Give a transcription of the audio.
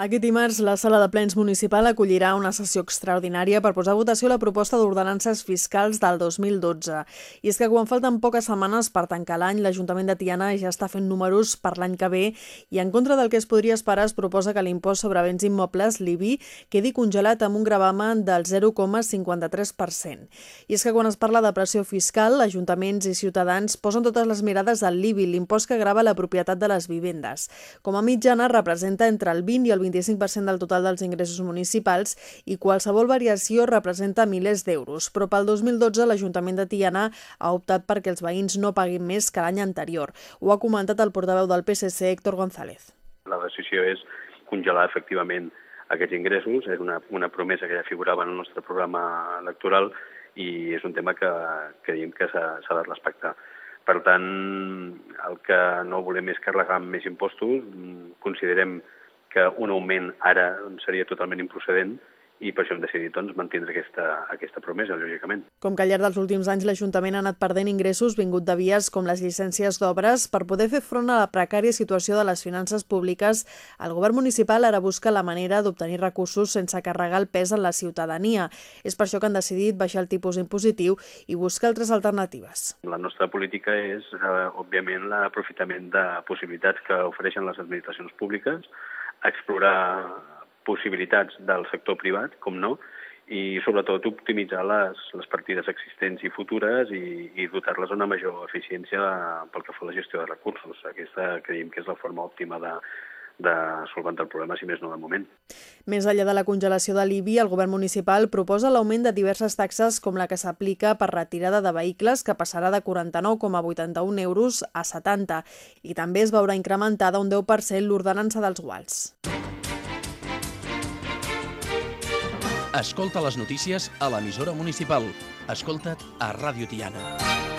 Aquest dimarts, la Sala de Plens Municipal acollirà una sessió extraordinària per posar a votació la proposta d'ordenances fiscals del 2012. I és que quan falten poques setmanes per tancar l'any, l'Ajuntament de Tiana ja està fent números per l'any que ve i en contra del que es podria esperar es proposa que l'impost sobre béns immobles, l'IBI, quedi congelat amb un gravamen del 0,53%. I és que quan es parla de pressió fiscal, ajuntaments i ciutadans posen totes les mirades al l'IBI, l'impost que grava la propietat de les vivendes. Com a mitjana representa entre el 20 i el 25% del total dels ingressos municipals i qualsevol variació representa milers d'euros, però pel 2012 l'Ajuntament de Tiana ha optat perquè els veïns no paguin més que l'any anterior. Ho ha comentat el portaveu del PSC, Héctor González. La decisió és congelar efectivament aquests ingressos, és una, una promesa que ja figurava en el nostre programa electoral i és un tema que creiem que s'ha de respectar. Per tant, el que no volem és carregar amb més impostos, considerem que un augment ara doncs, seria totalment improcedent i per això hem decidit doncs, mantenir aquesta, aquesta promesa, lògicament. Com que al llarg dels últims anys l'Ajuntament ha anat perdent ingressos vingut de vies com les llicències d'obres, per poder fer front a la precària situació de les finances públiques, el govern municipal ara busca la manera d'obtenir recursos sense carregar el pes en la ciutadania. És per això que han decidit baixar el tipus impositiu i buscar altres alternatives. La nostra política és, eh, òbviament, l'aprofitament de possibilitats que ofereixen les administracions públiques explorar possibilitats del sector privat, com no, i sobretot optimitzar les, les partides existents i futures i, i dotar-les d'una major eficiència pel que fa a la gestió de recursos. Aquesta creiem que és la forma òptima de, de solventar el problema, si més no de moment. Més enllà de la congelació de l'IBI, el govern municipal proposa l'augment de diverses taxes com la que s'aplica per retirada de vehicles, que passarà de 49,81 euros a 70, i també es veurà incrementada un 10% l'ordenança dels guals. Escolta les notícies a l'emissora municipal. Escolta't a Ràdio Tiana.